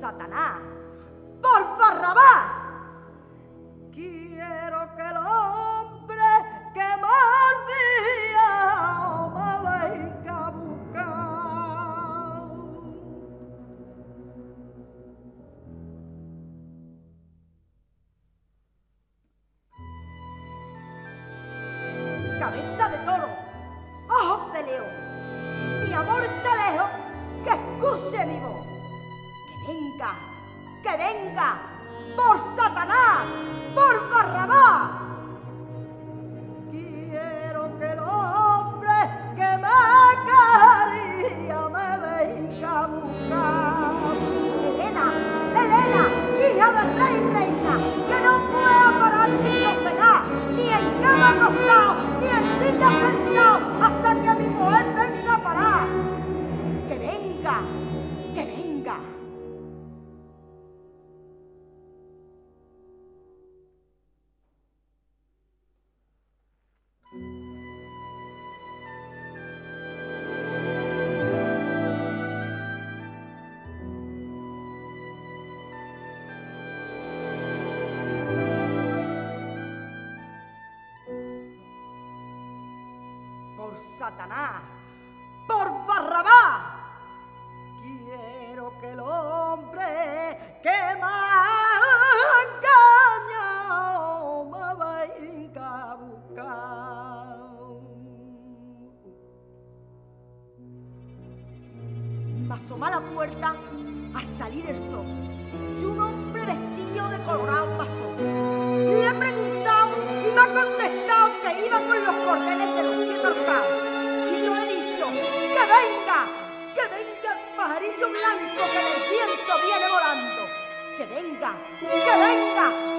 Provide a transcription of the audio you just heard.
Satanás, por Barrabás. Quiero que el hombre que mordía me venga a buscar. Cabeza de toro, ojos de león, mi amor está lejos, que escuche mi voz. Que venga, por Satanás, por Barrabás. Por Satanás, por Barrabás. Quiero que el hombre que me ha me venga a buscar. Me asomé a la puerta al salir el sol. Si un hombre vestido de colorado pasó. Le he preguntado y me ha el pajarito blanco que del viento viene volando. Que venga, que venga,